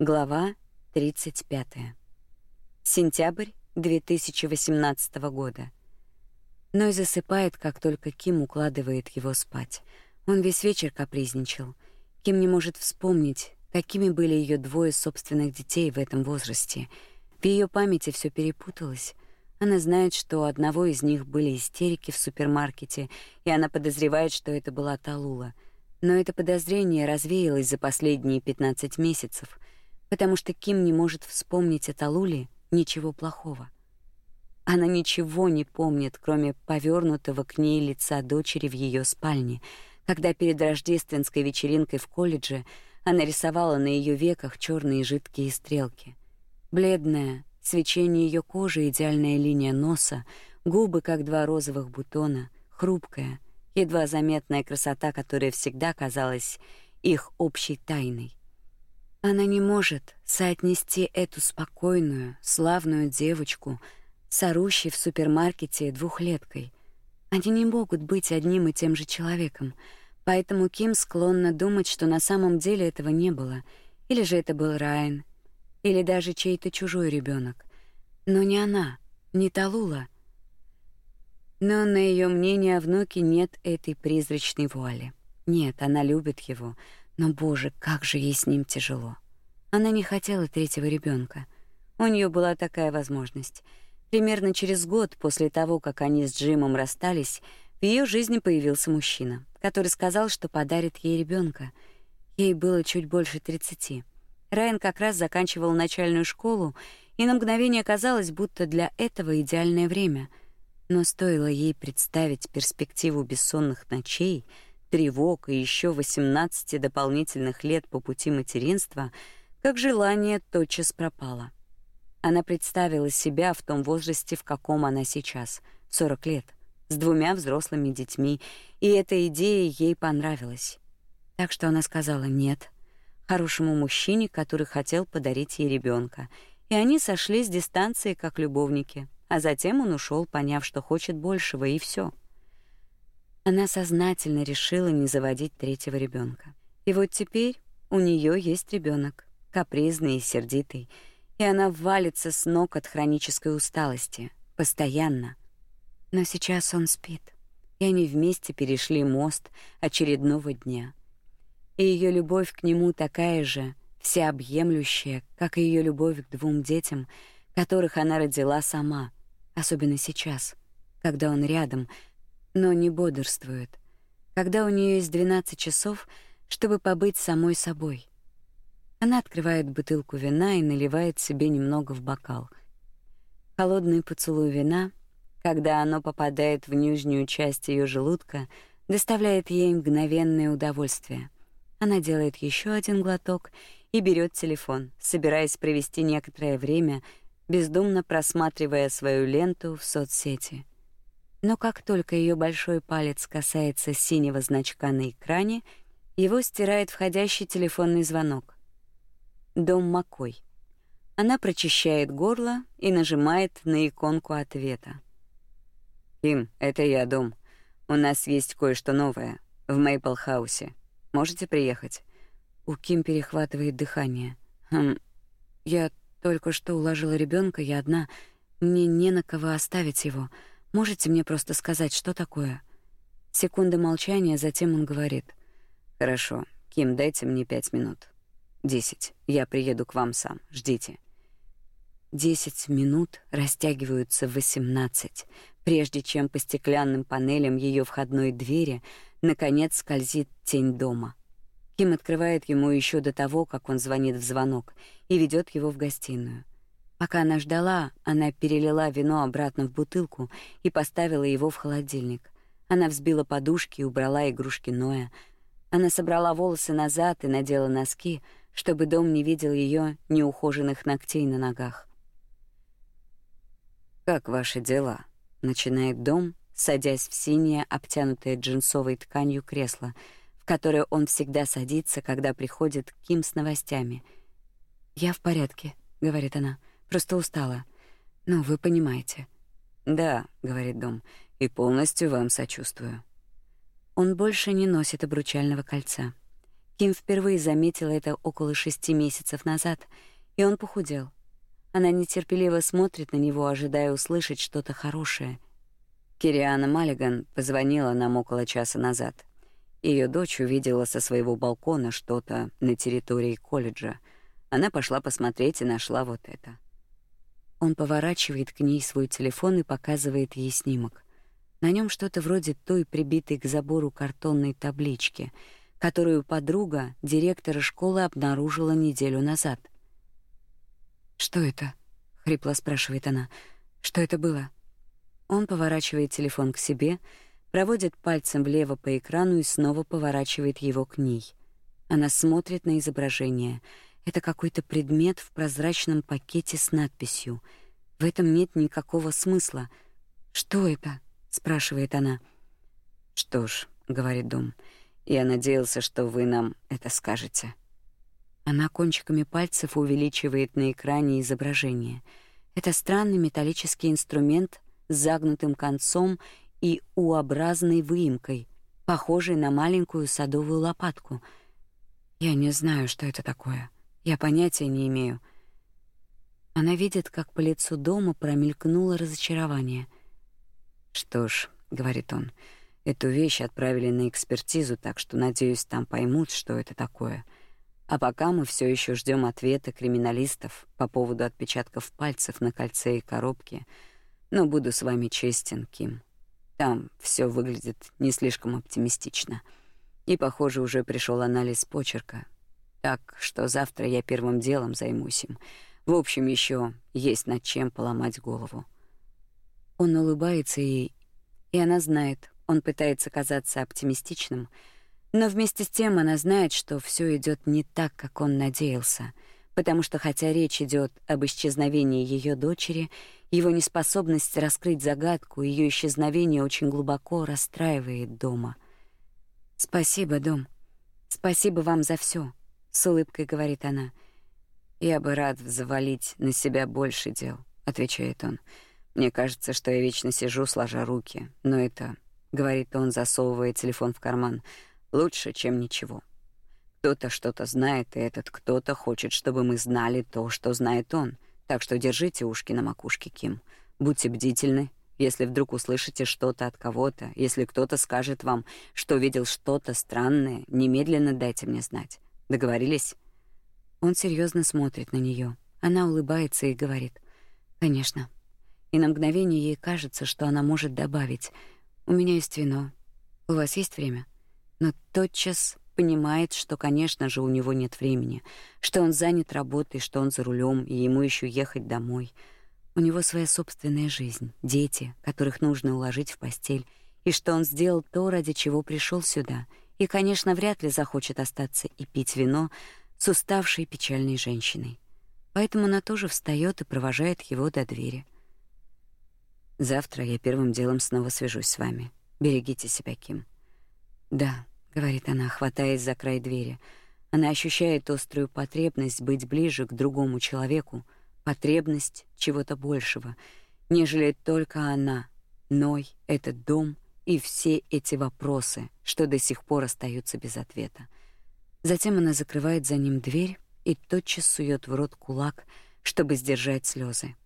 Глава 35. Сентябрь 2018 года. Ной засыпает, как только Ким укладывает его спать. Он весь вечер капризничал. Ким не может вспомнить, какими были ее двое собственных детей в этом возрасте. В ее памяти все перепуталось. Она знает, что у одного из них были истерики в супермаркете, и она подозревает, что это была Талула. Но это подозрение развеялось за последние 15 месяцев — потому что Ким не может вспомнить о Талуле ничего плохого. Она ничего не помнит, кроме повернутого к ней лица дочери в ее спальне, когда перед рождественской вечеринкой в колледже она рисовала на ее веках черные жидкие стрелки. Бледная, свечение ее кожи, идеальная линия носа, губы как два розовых бутона, хрупкая, едва заметная красота, которая всегда казалась их общей тайной. Она не может соотнести эту спокойную, славную девочку с орущей в супермаркете двухлеткой. Они не могут быть одним и тем же человеком, поэтому Ким склонна думать, что на самом деле этого не было, или же это был Райан, или даже чей-то чужой ребенок. Но не она, не Талула. Но на ее мнение о внуке нет этой призрачной вуали. Нет, она любит его, но, боже, как же ей с ним тяжело. Она не хотела третьего ребенка. У нее была такая возможность. Примерно через год после того, как они с Джимом расстались, в ее жизни появился мужчина, который сказал, что подарит ей ребенка. Ей было чуть больше тридцати. Райан как раз заканчивал начальную школу, и на мгновение казалось, будто для этого идеальное время. Но стоило ей представить перспективу бессонных ночей — тревог и еще 18 дополнительных лет по пути материнства, как желание тотчас пропало. Она представила себя в том возрасте, в каком она сейчас, 40 лет, с двумя взрослыми детьми, и эта идея ей понравилась. Так что она сказала «нет» хорошему мужчине, который хотел подарить ей ребенка, и они сошли с дистанции как любовники, а затем он ушел, поняв, что хочет большего, и все. Она сознательно решила не заводить третьего ребенка. И вот теперь у нее есть ребенок, капризный и сердитый, и она валится с ног от хронической усталости, постоянно. Но сейчас он спит, и они вместе перешли мост очередного дня. И ее любовь к нему такая же, всеобъемлющая, как и ее любовь к двум детям, которых она родила сама, особенно сейчас, когда он рядом — но не бодрствует, когда у нее есть 12 часов, чтобы побыть самой собой. Она открывает бутылку вина и наливает себе немного в бокал. Холодный поцелуй вина, когда оно попадает в нижнюю часть ее желудка, доставляет ей мгновенное удовольствие. Она делает еще один глоток и берет телефон, собираясь провести некоторое время, бездумно просматривая свою ленту в соцсети. Но как только ее большой палец касается синего значка на экране, его стирает входящий телефонный звонок. Дом Макой. Она прочищает горло и нажимает на иконку ответа. «Ким, это я, дом. У нас есть кое-что новое. В Мейпл-хаусе. Можете приехать?» У Ким перехватывает дыхание. «Хм, я только что уложила ребенка, я одна. Мне не на кого оставить его. Можете мне просто сказать, что такое?» Секунда молчания, затем он говорит. «Хорошо. Ким, дайте мне пять минут. Десять. Я приеду к вам сам. Ждите». Десять минут растягиваются в восемнадцать, прежде чем по стеклянным панелям ее входной двери наконец скользит тень дома. Ким открывает ему еще до того, как он звонит в звонок, и ведет его в гостиную. Пока она ждала, она перелила вино обратно в бутылку и поставила его в холодильник. Она взбила подушки и убрала игрушки Ноя. Она собрала волосы назад и надела носки, чтобы дом не видел ее неухоженных ногтей на ногах. «Как ваши дела?» — начинает дом, садясь в синее, обтянутое джинсовой тканью кресло, в которое он всегда садится, когда приходит Ким с новостями. «Я в порядке», — говорит она. Просто устала. Ну, вы понимаете. Да, говорит Дом, и полностью вам сочувствую. Он больше не носит обручального кольца. Ким впервые заметила это около шести месяцев назад, и он похудел. Она нетерпеливо смотрит на него, ожидая услышать что-то хорошее. Кириана Маллиган позвонила нам около часа назад. Ее дочь увидела со своего балкона что-то на территории колледжа. Она пошла посмотреть и нашла вот это. Он поворачивает к ней свой телефон и показывает ей снимок. На нем что-то вроде той прибитой к забору картонной таблички, которую подруга директора школы обнаружила неделю назад. Что это? хрипло спрашивает она. Что это было? Он поворачивает телефон к себе, проводит пальцем влево по экрану и снова поворачивает его к ней. Она смотрит на изображение. Это какой-то предмет в прозрачном пакете с надписью. В этом нет никакого смысла. Что это? спрашивает она. Что ж, говорит Дом. Я надеялся, что вы нам это скажете. Она кончиками пальцев увеличивает на экране изображение. Это странный металлический инструмент с загнутым концом и U-образной выемкой, похожей на маленькую садовую лопатку. Я не знаю, что это такое. Я понятия не имею. Она видит, как по лицу дома промелькнуло разочарование. Что ж, говорит он. Эту вещь отправили на экспертизу, так что надеюсь, там поймут, что это такое. А пока мы все еще ждем ответа криминалистов по поводу отпечатков пальцев на кольце и коробке. Но буду с вами честен, Ким. Там все выглядит не слишком оптимистично. И, похоже, уже пришел анализ почерка. Так что завтра я первым делом займусь им. В общем, еще есть над чем поломать голову. Он улыбается ей, и она знает, он пытается казаться оптимистичным, но вместе с тем она знает, что все идет не так, как он надеялся, потому что хотя речь идет об исчезновении ее дочери, его неспособность раскрыть загадку ее исчезновения очень глубоко расстраивает дома. Спасибо, дом. Спасибо вам за все, с улыбкой говорит она. Я бы рад завалить на себя больше дел, отвечает он. Мне кажется, что я вечно сижу сложа руки, но это, говорит он, засовывая телефон в карман, лучше, чем ничего. Кто-то что-то знает, и этот кто-то хочет, чтобы мы знали то, что знает он. Так что держите ушки на макушке, Ким. Будьте бдительны. Если вдруг услышите что-то от кого-то, если кто-то скажет вам, что видел что-то странное, немедленно дайте мне знать. Договорились? Он серьезно смотрит на нее. Она улыбается и говорит: "Конечно". И на мгновение ей кажется, что она может добавить: "У меня есть вино. У вас есть время?" Но тотчас понимает, что, конечно же, у него нет времени, что он занят работой, что он за рулем, и ему еще ехать домой. У него своя собственная жизнь, дети, которых нужно уложить в постель, и что он сделал то, ради чего пришел сюда, и, конечно, вряд ли захочет остаться и пить вино с уставшей печальной женщиной. Поэтому она тоже встает и провожает его до двери. Завтра я первым делом снова свяжусь с вами. Берегите себя, Ким. Да, говорит она, хватаясь за край двери. Она ощущает острую потребность быть ближе к другому человеку, потребность чего-то большего, нежели только она, Ной, этот дом и все эти вопросы, что до сих пор остаются без ответа. Затем она закрывает за ним дверь и тотчас сует в рот кулак, чтобы сдержать слезы.